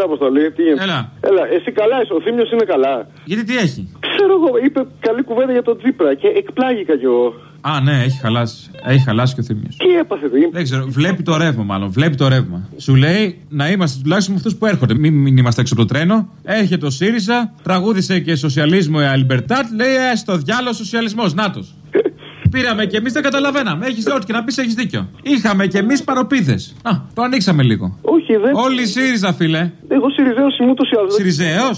Έλα, Αποστολή, τι γίνεται; Έλα. Έλα, εσύ καλά είσαι, ο Θήμιος είναι καλά. Γιατί τι έχει; Ξέρω εγώ, είπε καλή κουβέντα για τον Τζίπρα και εκπλάγηκα κι εγώ. Α, ναι, έχει χαλάσει. Έχει χαλάσει και ο Θήμιος. Τι έπαθε, τι; Δεν ξέρω, βλέπει το ρεύμα μάλλον. Βλέπει το ρεύμα. Σου λέει να είμαστε τουλάχιστον με αυτούς που έρχονται. Μην, μην είμαστε έξω από το τρένο. Έρχεται ο ΣΥΡΙΖΑ, τραγούδισε και σοσιαλισμό ε Αλιμπερτάτ. Λέει ε, στο διάλογο σοσιαλισμός. Νάτο. Πήραμε και εμείς δεν καταλαβαίναμε. Έχεις ό,τι και να πεις, έχεις δίκιο. Είχαμε και εμείς παροπίδες. Α, το ανοίξαμε λίγο. Όχι, δεν. Όλοι ΣΥΡΙΖΑ, φίλε. Εγώ Σιριζέο είμαι ούτως ή άλλως. Σιριζέο.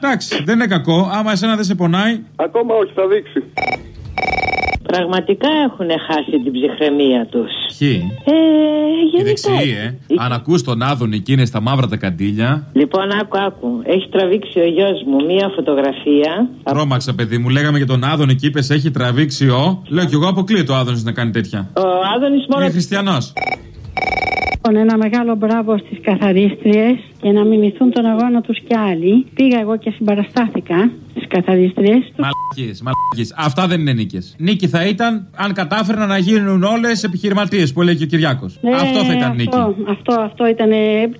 Εντάξει, δεν είναι κακό. Άμα εσένα δεν σε πονάει. Ακόμα όχι, θα δείξει. Πραγματικά έχουν χάσει την ψυχραιμία τους. Ποιοι; Ε, Οι γενικά. δεξιοί, ε. Αν ακούς τον Άδων εκεί είναι στα μαύρα τα καντήλια. Λοιπόν, άκου, άκου. Έχει τραβήξει ο γιος μου μία φωτογραφία. Ρώμαξα, παιδί μου. Λέγαμε για τον Άδων εκεί, είπε έχει τραβήξει ο. Λέω κι εγώ αποκλείεται ο Άδων να κάνει τέτοια. Ο Άδωνης μόνο. Είναι χριστιανός. Λοιπόν, ένα μεγάλο μπράβο στις καθαρίστριες και να μιμηθούν τον αγώνα τους κι άλλοι. Πήγα εγώ και συμπαραστάθηκα στι καθαρίστριε. Μαλακίες, μαλακίες. Αυτά δεν είναι νίκες. Νίκη θα ήταν αν κατάφεραν να γίνουν όλες επιχειρηματίες που έλεγε ο Κυριάκος. αυτό θα ήταν νίκη. Ναι, Αυτό, αυτό, αυτό ήταν.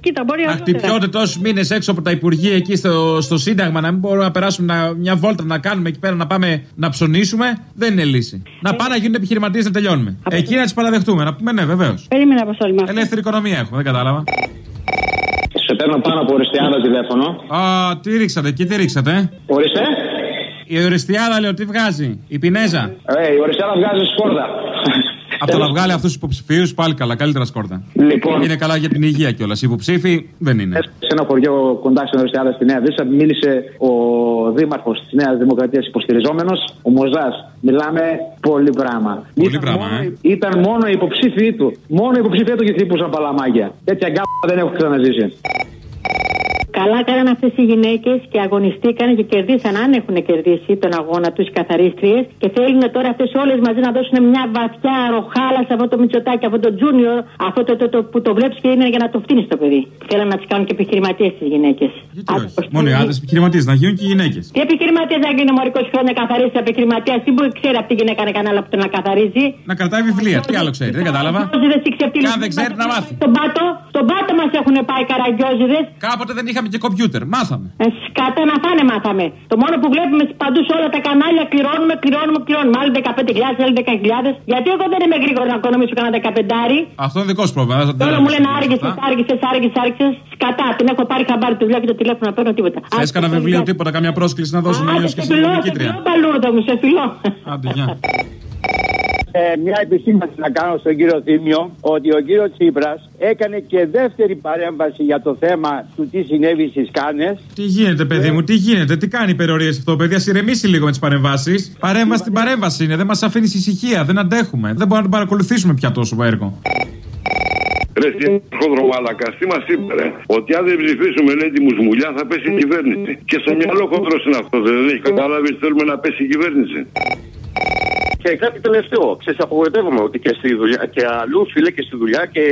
Κοίτα, μπορεί Να αργότερα. χτυπιώνται τόσους μήνες έξω από τα Υπουργεία εκεί στο, στο Σύνταγμα, να μην μπορούμε να περάσουμε να- μια βόλτα να κάνουμε εκεί πέρα να πάμε να ψωνίσουμε, δεν είναι λύση. Να πάνε να γίνουν επιχειρηματίες να τελειώνουμε. Εκεί να τις παραδεχτούμε, να πούμε ναι, βεβαίως. Περίμενα, Αποστόλη μα. Ελεύθερη οικονομία έχουμε, δεν κατάλαβα. Σε παίρνω πάνω από οριστιάδα τηλέφωνο. Α, τι ρίξατε, εκεί τι ρίξατε. Ορίστε. Η οριστιάδα λέω τι βγάζει. Η Πινέζα. Ε, η οριστιάδα βγάζει σκόρδα. Από το να βγάλει αυτούς τους υποψηφίους πάλι καλά, καλύτερα σκόρτα. Λοιπόν, Είναι καλά για την υγεία κιόλας. Οι υποψήφοι δεν είναι. σε ένα χωριό κοντά στην οριστιάδα στη Νέα Δύσα μίλησε ο δήμαρχος της Νέας Δημοκρατίας υποστηριζόμενος, ο Μοζά. Μιλάμε πολύ πράγμα. Πολύ Ήταν πράγμα, μόνο- ε. Ήταν μόνο οι υποψήφοι του. Μόνο οι υποψήφοι του και χτύπουσαν παλαμάγια. Τέτοια γκάπα δεν έχω ξαναζήσει. Καλά κάναν αυτές οι γυναίκες και αγωνιστήκαν και κερδίσαν, αν έχουν κερδίσει τον αγώνα τους οι καθαρίστριες. Και θέλουν τώρα αυτές όλες μαζί να δώσουν μια βαθιά ροχάλα σε αυτό το μυτσοτάκι, αυτό το τζούνιο, αυτό το, το, το, που το βλέπεις και είναι για να το φτύνεις το παιδί. Θέλουν να τις κάνουν και επιχειρηματίες τις γυναίκες. Γιατί όχι; Μόνο οι άντρες επιχειρηματίες να γίνουν και οι γυναίκες. Τι επιχειρηματία να γίνει μωρικό χρόνια καθαρίσει επιχειρηματίας, τι που ξέρει αυτή η γυναίκα να κάνει άλλο από το να καθαρίζει; Να κρατάει βιβλία. Τι άλλο ξέρει, δεν κατάλαβα. Και αν δεν ξέρει να μάθει. Στον πάτο, στον πάτο μας έχουν πάει καραγκιόζιδε. Κάποτε δεν είχαμε και κομπιούτερ. Μάθαμε. Ε, Σκατά να φάνε μάθαμε. Το μόνο που βλέπουμε παντού σε όλα τα κανάλια κληρώνουμε, κληρώνουμε, κληρώνουμε. Άλλοι 15.000, άλλοι 10.000. Γιατί εγώ δεν είμαι γρήγορος να οικονομήσω κανένα 15. Αυτό είναι δικό σου πρόβλημα. δεν θα το Τώρα λέω. μου λένε άργησες, άργησες, άργησες, άργησες. Σκατά, την έχω πάρει χαμπάρι του δουλειά και το τηλέφωνο να παίρνω τίποτα. Θες κανένα βιβλίο, τίποτα, καμιά πρόσκληση να δώσουμε αλλιώ και στην νικήτρια. Παλούρδο μου, σε φιλό. Άντε, γεια. Ε, μια επισήμανση να κάνω στον κύριο Θήμιο ότι ο κύριος Τσίπρας έκανε και δεύτερη παρέμβαση για το θέμα του τι συνέβη στις Κάνες Τι γίνεται, παιδί μου, τι γίνεται, τι κάνει υπερορίε αυτό, παιδί. Α ηρεμήσει λίγο με τις παρεμβάσεις. Παρέμβαση την παρέμβαση είναι, δεν μας αφήνεις ησυχία, δεν αντέχουμε. Δεν μπορούμε να την παρακολουθήσουμε πια τόσο έργο. Ρε χοντρομάλακα, τι μας είπες, ρε. Ότι αν δεν ψηφίσουμε, λέει τη μουσμουλιά, θα πέσει η κυβέρνηση. Και στο μυαλό χοντρός είναι αυτός, δεν έχει καταλάβει ότι θέλουμε να πέσει η κυβέρνηση. Και κάτι τελευταίο. Ξέρεις, απογοητεύομαι ότι και στη δουλειά και αλλού, φίλε, και στη δουλειά και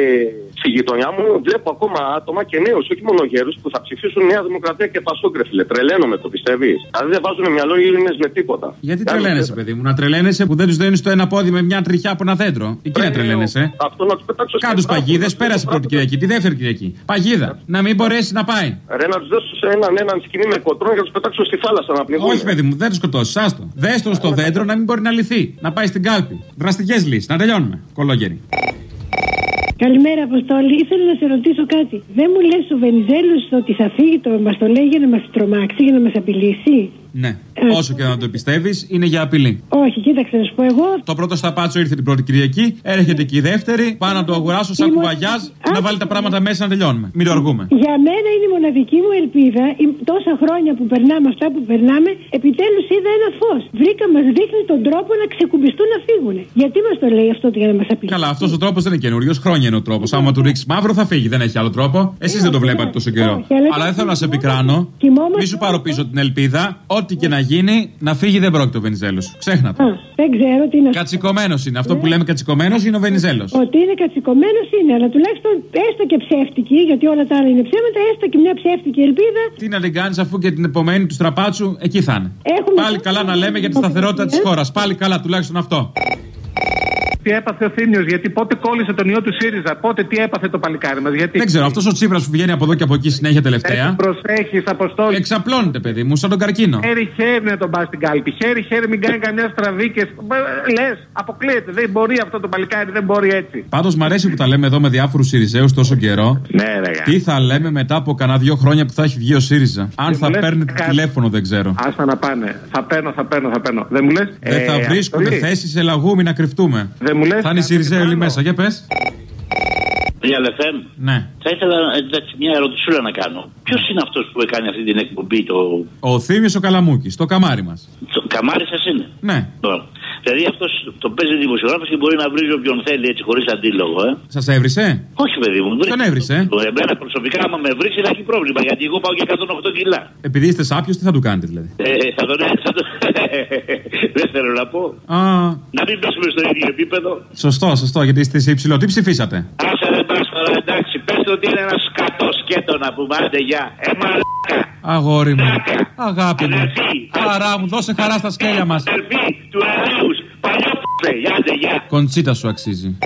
στη γειτονιά μου βλέπω ακόμα άτομα και νέους, όχι μόνο γέρους, που θα ψηφίσουν Νέα Δημοκρατία και Πασόκρε, φίλε. Τρελαίνομαι, το πιστεύεις; Δηλαδή δεν βάζουν μυαλό οι Έλληνες με τίποτα. Γιατί Κάνει τρελαίνεσαι, παιδί μου, να τρελαίνεσαι που δεν τους δίνεις το ένα πόδι με μια τριχιά από ένα δέντρο. Εκεί να τρελαίνεσαι. Αυτό να τους πετάξω Κάντου παγίδε, πέρασε η πρώτη Κυριακή, τη δεύτερη Κυριακή. Παγίδα, να μην μπορέσει να πάει. Ρε να τους δώσω σε έναν, έναν σκηνή με κοτρόν και να τους πετάξω στη θάλασσα να πνιγούν. Όχι, παιδί μου, δεν τους σκοτώσεις, άστο. Δες τον στο δέντρο να μην μπορεί να λυθεί. Να πάει στην κάλπη. Δραστικές λύσεις, να τελειώνουμε. Κολόγεροι. Καλημέρα, Αποστόλη. Ήθελα να σε ρωτήσω κάτι. Δεν μου λες ο Βενιζέλος ότι θα φύγει το μας το λέει για να μας τρομάξει, για να μας απειλήσει; Ναι. Όσο και να το πιστεύει, είναι για απειλή. Όχι, κοίταξε να σου πω εγώ. Το πρώτο σταπάτσο ήρθε την πρώτη Κυριακή, έρχεται και η δεύτερη. Πάω να το αγοράσω σαν Ήμουν- κουβαγιά, να βάλει τα πράγματα μέσα να τελειώνουμε. Μην το αργούμε. Για μένα είναι η μοναδική μου ελπίδα, η- τόσα χρόνια που περνάμε αυτά που περνάμε, επιτέλους είδα ένα φως. Βρήκα, μας δείχνει τον τρόπο να ξεκουμπιστούν να φύγουν. Γιατί μας το λέει αυτό για να μας απειλήσει; Καλά, αυτός ο τρόπος δεν είναι καινούριος. Χρόνια είναι ο τρόπος. Άμα του ρίξεις μαύρο θα φύγει. Δεν έχει άλλο τρόπο. Εσείς δεν το βλέπατε τόσο καιρό. Όχι, αλλά- Αλλά δεν θέλω να σε επικράνω. Κοιμόμαστε- Μη σου πάρω πίσω την ελπίδα. Ό,τι και να γίνει, να φύγει δεν πρόκειται ο Βενιζέλος. Ξέχνα το. Α, δεν ξέρω τι να σου Κατσικωμένος είναι. Αυτό που λέμε κατσικωμένος είναι ο Βενιζέλος. Ότι είναι κατσικωμένος είναι, αλλά τουλάχιστον έστω και ψεύτικη, γιατί όλα τα άλλα είναι ψέματα, έστω και μια ψεύτικη ελπίδα. Τι να την κάνει αφού και την επομένη του στραπάτσου εκεί θα είναι. Έχουμε Πάλι καλά να λέμε για τη σταθερότητα της χώρας. Πάλι καλά τουλάχιστον αυτό. Τι έπαθε ο Θήμιος, γιατί πότε κόλλησε τον ιό του ΣΥΡΙΖΑ, πότε τι έπαθε το παλικάρι μας. Γιατί. Δεν ξέρω, αυτός ο Τσίπρας που βγαίνει από εδώ και από εκεί συνέχεια τελευταία. Προσέχεις, Αποστόλη. Εξαπλώνεται, παιδί μου, σαν τον καρκίνο. Χέρι-χέρι να τον πας στην κάλπη. Χέρι-χέρι μην κάνει καμιά στραβή και. Λες, αποκλείεται. Δεν μπορεί αυτό το παλικάρι, δεν μπορεί έτσι. Πάντως μ' αρέσει που τα λέμε εδώ με διάφορους Σιριζέους τόσο καιρό. Ναι, ρε, γα. Τι θα λέμε μετά από κανένα δύο χρόνια που θα έχει βγει ο ΣΥΡΙΖΑ; Αν Δεν θα μου λες παίρνετε κάτι. τηλέφωνο, δεν ξέρω. Άστα να πάνε. Θα παίρνω, θα παίρνω, θα παίρνω. Δεν μου λες; Δεν θα βρίσκονται θέσεις σε λαγούμι να κρυφτούμε. Δεν μου λες Θα είναι οι κάτι Σιριζέοι όλοι άλλο. μέσα. Για πες. Real FM. Ναι. Θα ήθελα εντάξει, μια ερωτησούλα να κάνω. Ποιος είναι αυτός που έκανε αυτή την εκπομπή, το, Ο Θήμιος ο Καλαμούκης, το καμάρι μας. το καμάρι σας είναι; Ναι. Τώρα. Δηλαδή αυτός το παίζει δημοσιογράφος και μπορεί να βρίζει όποιον θέλει έτσι χωρίς αντίλογο, ε. Σας έβρισε; Όχι, παιδί μου. Τον έβρισε. Το εμένα προσωπικά, άμα με βρεις, θα έχει πρόβλημα γιατί εγώ πάω και 108 κιλά. Επειδή είστε σάπιος, τι θα του κάνετε δηλαδή; Ε, θα τον θα τον- Δεν θέλω να πω. Α, Να μην πέσουμε στο ίδιο επίπεδο. σωστό, σωστό, γιατί είστε σε υψηλό. Τι ψηφίσατε; Άσε δεν πας τώρα, εντάξει. Πες του ότι είναι ένας σκατός σκέτο να πούμε. Άντε, γεια. Ε, μαλάκα. Αγόρι μου. Αγάπη μου. Αδερφή. Χαρά μου, δώσε χαρά στα σκέλια μας. Άντε, γεια. Κοντσίτα σου αξίζει.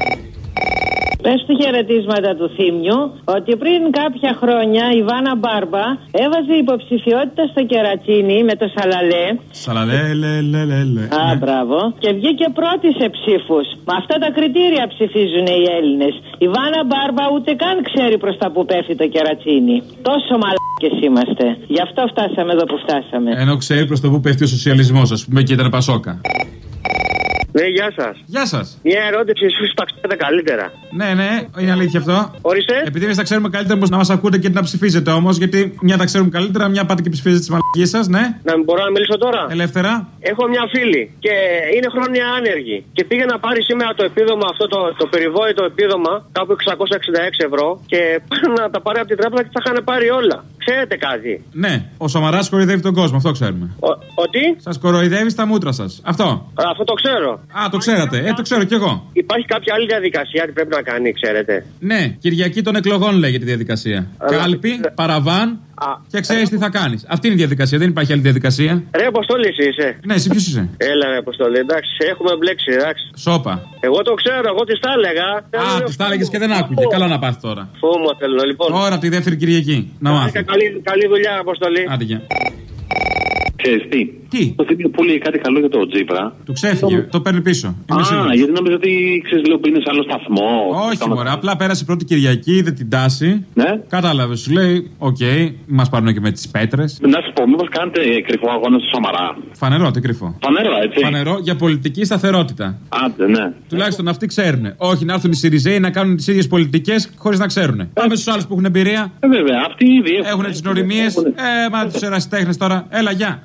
Πες του χαιρετίσματα του Θήμιου ότι πριν κάποια χρόνια η Βάνα Μπάρμπα έβαζε υποψηφιότητα στο κερατσίνι με το Σαλαλέ. Σαλαλέ, λε, λε, λε, λε. Α, Ναι. μπράβο. Και βγήκε πρώτη σε ψήφους. Με αυτά τα κριτήρια ψηφίζουν οι Έλληνες. Η Βάνα Μπάρμπα ούτε καν ξέρει προς τα που πέφτει το κερατσίνι. Τόσο μαλάκες είμαστε. Γι' αυτό φτάσαμε εδώ που φτάσαμε. Ενώ ξέρει προς το που πέφτει ο σοσιαλισμός, ας πούμε, και ήταν πασόκα. Ναι, γεια σας. Γεια σας. Μια ερώτηση, εσείς τα ξέρετε καλύτερα. Ναι, ναι, είναι αλήθεια αυτό. Ορίστε. Επειδή εμείς τα ξέρουμε καλύτερα, μήπω να μας ακούτε και να ψηφίζετε όμως, γιατί μια τα ξέρουμε καλύτερα, μια πάτε και ψηφίζετε τις μαλακίες σας, ναι. Να μην μπορώ να μιλήσω τώρα; Ελεύθερα. Έχω μια φίλη και είναι χρόνια άνεργη. Και πήγε να πάρει σήμερα το επίδομα αυτό, το, το περιβόητο επίδομα, κάπου 666 ευρώ. Και να τα πάρει από την τράπεζα και τα είχαν πάρει όλα. Ξέρετε κάτι; Ναι, ο Σαμαράς κοροϊδεύει τον κόσμο, αυτό ξέρουμε. Ο, ότι; Σας κοροϊδεύει στα μούτρα σας. Αυτό. Α, Αυτό το ξέρω. Α, το ξέρατε. Ε, το ξέρω κι εγώ. Υπάρχει κάποια άλλη διαδικασία που πρέπει να κάνει, ξέρετε. Ναι, Κυριακή των εκλογών λέγεται η διαδικασία. Αλλά- Κάλπη, παραβάν Α. και ξέρεις τι θα κάνεις. Αυτή είναι η διαδικασία, δεν υπάρχει άλλη διαδικασία. Ρε, Αποστόλης, εσύ είσαι. Ναι, εσύ ποιος είσαι; Έλα, ρε, Αποστόλη, εντάξει, έχουμε μπλέξει, εντάξει. Σόπα. Εγώ το ξέρω, εγώ τι τα έλεγα. Α, της τα έλεγες και δεν άκουγε. Καλά να πάθεις τώρα. Φόμο θέλω, λοιπόν. Τώρα τη δεύτερη Κυριακή. Να μάθεις. Καλή, καλή δουλειά, Αποστολή. Άντε, γεια. Ξέρεις τι; Τι, Το θύμιο που λέει κάτι καλό για το Τζίπρα. του ξέφυγε. Το παίρνει πίσω. Είμαι Α, σίγουρος. γιατί νόμιζα ότι ξέρεις, λέω που είναι σε άλλο σταθμό. Όχι, Κάμα- μωρέ, απλά πέρασε η πρώτη Κυριακή, είδε την τάση. Ναι. Κατάλαβε, σου λέει, οκ, μας πάρουν και με τις πέτρες. Να σου πω, μήπως κάνετε κρυφό αγώνα στο Σαμαρά; Φανερό, τι κρυφό. Φανερό, έτσι. Φανερό για πολιτική σταθερότητα. Άντε, ναι. Τουλάχιστον αυτοί ξέρουν. Όχι να έρθουν οι Σιριζέοι να κάνουν τις ίδιες πολιτικές χωρίς να ξέρουν. Πάμε στους άλλους που έχουν εμπειρία. Ε, βέβαια, αυτοί ήδη Έχουν τις γνωριμίες. Ε, μα τους ερασιτέχνες τώρα. Έλα, γεια.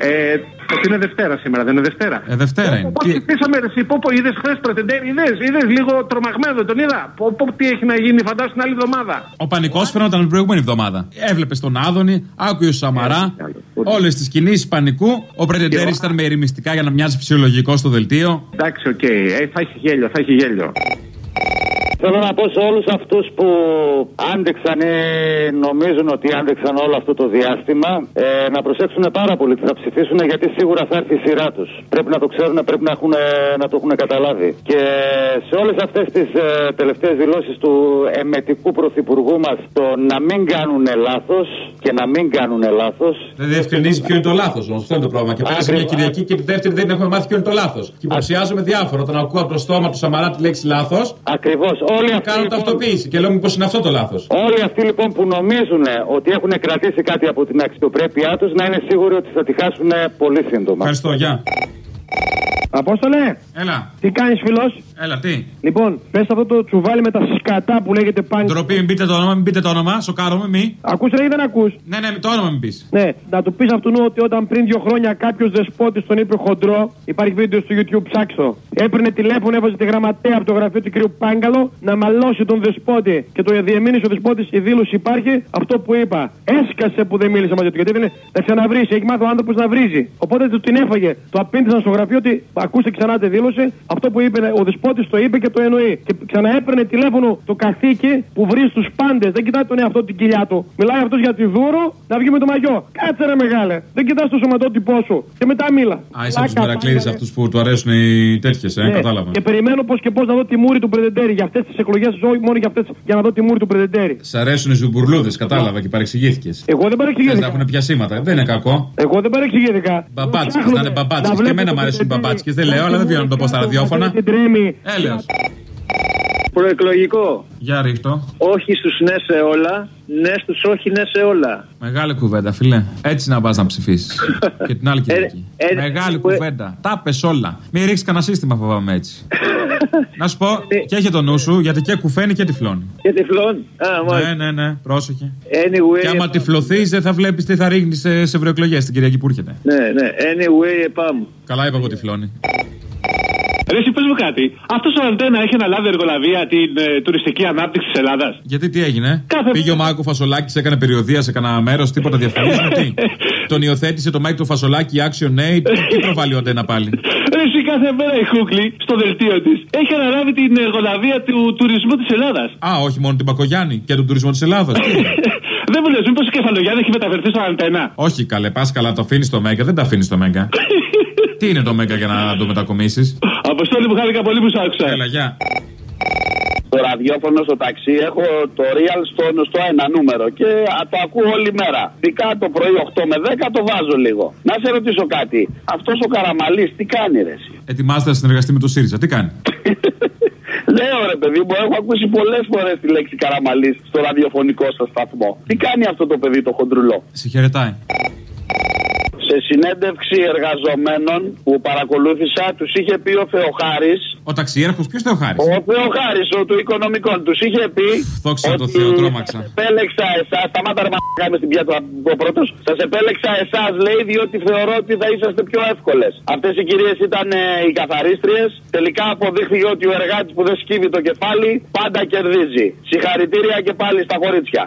Ε, ότι είναι Δευτέρα σήμερα, δεν είναι Δευτέρα; Ε, Δευτέρα είναι. Πώς Τι- ψηφίσαμε, ρε, εσύ, πω, πω, είδες χθες πρετεντέρ, είδες, είδες λίγο τρομαγμένο, τον είδα. Πω, πω, τι έχει να γίνει, φαντάσου την άλλη εβδομάδα. Ο πανικός φαινόταν την προηγούμενη εβδομάδα. Έβλεπες τον Άδωνη, άκουγε ο Σαμαρά, όλες τις κινήσεις πανικού. Ο Πρετεντέρη ήταν με ηρεμιστικά για να μοιάζει φυσιολογικό στο δελτίο. Εντάξει, οκ, ε, θα έχει γέλιο, θα έχει γέλιο. Θέλω να πω σε όλους αυτούς που άντεξαν ή νομίζουν ότι άντεξαν όλο αυτό το διάστημα ε, να προσέξουν πάρα πολύ τι θα ψηφίσουν γιατί σίγουρα θα έρθει η σειρά τους. Πρέπει να το ξέρουν, πρέπει να, έχουν, να το έχουν καταλάβει. Και σε όλες αυτές τις ε, τελευταίες δηλώσεις του εμετικού πρωθυπουργού μας το να μην κάνουν λάθος και να μην κάνουν λάθος. Δεν διευκρινίζει ποιο είναι το λάθος όμως. Αυτό είναι το πρόβλημα. Και πέρασε μια Κυριακή και τη δεύτερη δεν έχουμε μάθει ποιο είναι το λάθος. Και υποψιάζομαι διάφορα. Όταν ακούω από το στόμα του Σαμαρά τη λέξη λάθος, Ακριβώς. Όλοι αυτοί, κάνω λοιπόν, ταυτοποίηση και λέω μήπω είναι αυτό το λάθος. Όλοι αυτοί λοιπόν που νομίζουν ότι έχουν κρατήσει κάτι από την αξιοπρέπειά τους να είναι σίγουροι ότι θα τη χάσουν πολύ σύντομα. Ευχαριστώ, γεια. Απόστολε, Έλα, τι κάνεις φιλό. έλα, τι; Λοιπόν, πες αυτό το τσουβάλι με τα σκατά που λέγεται πάνι. Ντροπή, μην πείτε το όνομα, μην πείτε το όνομα. Σοκάρομαι, μη. Ακούς ρε ή δεν ακούς; Ναι, ναι, το όνομα μην πεις. Ναι, να του πεις αυτού ότι όταν πριν δύο χρόνια κάποιος δεσπότης τον είπε χοντρό, υπάρχει βίντεο στο YouTube, ψάξω. Έπαιρνε τηλέφωνο, έβαζε τη γραμματέα από το γραφείο του κ. Πάγκαλο να μαλώσει τον δεσπότη και το διεμήνυσε ο δεσπότης. Η δήλωση υπάρχει αυτό που είπα. Έσκασε που δεν μίλησε μαζί του γιατί δεν θα ξαναβρίσει. Έχει μάθει ο άνθρωπος να βρίζει. Οπότε του την έφαγε. Το απήντησαν στο γραφείο ότι ακούστε ξανά τη δήλωση. Αυτό που είπε ο δεσπότης το είπε και το εννοεί. Και ξαναέπαιρνε τηλέφωνο το καθήκη που βρει του πάντες. Δεν κοιτάει τον εαυτό την κοιλιά του. Μιλάει αυτός για τη δούρο να βγει με το μαγιό. Κάτσε ρε μεγάλε. Δεν κοιτάς το σωματότυπό σου. Και μετά μίλα. Α, είσαι από τους Πλάκα, μερακλείδε πάντα, αυτούς που του αρέσουν οι τέτοιες. ε, Ναι. κατάλαβα. Και περιμένω πώς και πώς να δω τη μούρη του Πρεδεντέρη για αυτές τις εκλογές, όχι μόνο για αυτές, για να δω τη μούρη του Πρεδεντέρη. Σ' αρέσουν οι ζουμπουρλούδες, κατάλαβα και παρεξηγήθηκες. Εγώ δεν Θες να παρεξηγήθηκα. έχουν πιασίματα, δεν είναι κακό. Εγώ δεν παρεξηγήθηκα. Μπαμπάτσικες, να είναι μπαμπάτσικες. Και βλέπω εμένα το μου αρέσουν οι Πρεδεντέρη. μπαμπάτσικες. Δεν λέω, αλλά δεν βγαίνω να το πω στα ραδιόφωνα. Την τρέμει. Έλεος. Προεκλογικό. Για ρίχτω. Όχι στους ναι σε όλα, ναι στους όχι ναι σε όλα. Μεγάλη κουβέντα, φίλε. Έτσι να πας να ψηφίσεις. και την άλλη Κυριακή. ε, Μεγάλη κουβέντα. Τα πες όλα. Μην ρίξεις κανένα σύστημα, φοβάμαι έτσι. να σου πω, και έχει το νου σου, γιατί και κουφαίνει και τυφλώνει. Και τυφλών. Α, Ναι, ναι, ναι, πρόσεχε. Anyway, Και άμα τυφλωθείς, δεν θα βλέπεις τι θα ρίχνει σε, σε ευρωεκλογέ την Κυριακή που έρχεται. Ναι, ναι. Anyway, επάμ. Καλά είπα εγώ τυφλώνει. Ρε, εσύ πες μου κάτι. Αυτός ο Αντένα έχει αναλάβει εργολαβία την ε, τουριστική ανάπτυξη της Ελλάδας; Γιατί τι έγινε, Κάθε- Πήγε ο Μάκο Φασολάκης, έκανε περιοδεία σε κανένα μέρος, τίποτα διαφημίσουμε, τι; Τον υιοθέτησε το Μάικ του Φασολάκη, Action Aid, τι προβάλλει ο Αντένα πάλι; Ρε, εσύ κάθε μέρα η Χούκλη στο δελτίο της έχει αναλάβει την εργολαβία του τουρισμού της Ελλάδας. Α, όχι μόνο την Μπακογιάννη και τον τουρισμό της Ελλάδας. Δεν μου λες, μήπως η Κεφαλογιάννη έχει μεταφερθεί στο Αντένα. όχι καλέ, πας καλά, το αφήνεις στο Μέγκα, δεν τα αφήνεις στο Μέγκα. τι είναι το Μέγκα για να το μετακομίσεις; Αποστόλη μου χάρηκα πολύ που σ' άκουσα. Έλα, γεια. Το ραδιόφωνο στο ταξί έχω το real στο, στο ένα νούμερο και α, το ακούω όλη μέρα. Δικά το πρωί 8 με 10 το βάζω λίγο. Να σε ρωτήσω κάτι. Αυτός ο Καραμαλής τι κάνει ρε εσύ; Ετοιμάζεται να συνεργαστεί με το ΣΥΡΙΖΑ. Τι κάνει; Λέω ρε παιδί μου, έχω ακούσει πολλές φορές τη λέξη Καραμαλής στο ραδιοφωνικό σας σταθμό. Τι κάνει αυτό το παιδί το χοντρουλό; Συγχαιρετάει. Σε συνέντευξη εργαζομένων που παρακολούθησα, τους είχε πει ο Θεοχάρης. Ο ταξιέρχος, ποιος Θεοχάρης; Ο Θεοχάρης, ο του οικονομικών, τους είχε πει. Δόξα τω Θεώ, τρόμαξα. επέλεξα εσάς, σταμάτα ρε μαλάκα, είμαι στην πιάτα ο πρώτος. Σας επέλεξα εσάς, λέει, διότι θεωρώ ότι θα είσαστε πιο εύκολες. Αυτές οι κυρίες ήταν ε, οι καθαρίστριες. Τελικά αποδείχθηκε ότι ο εργάτης που δεν σκύβει το κεφάλι πάντα κερδίζει. Συγχαρητήρια και πάλι στα κορίτσια.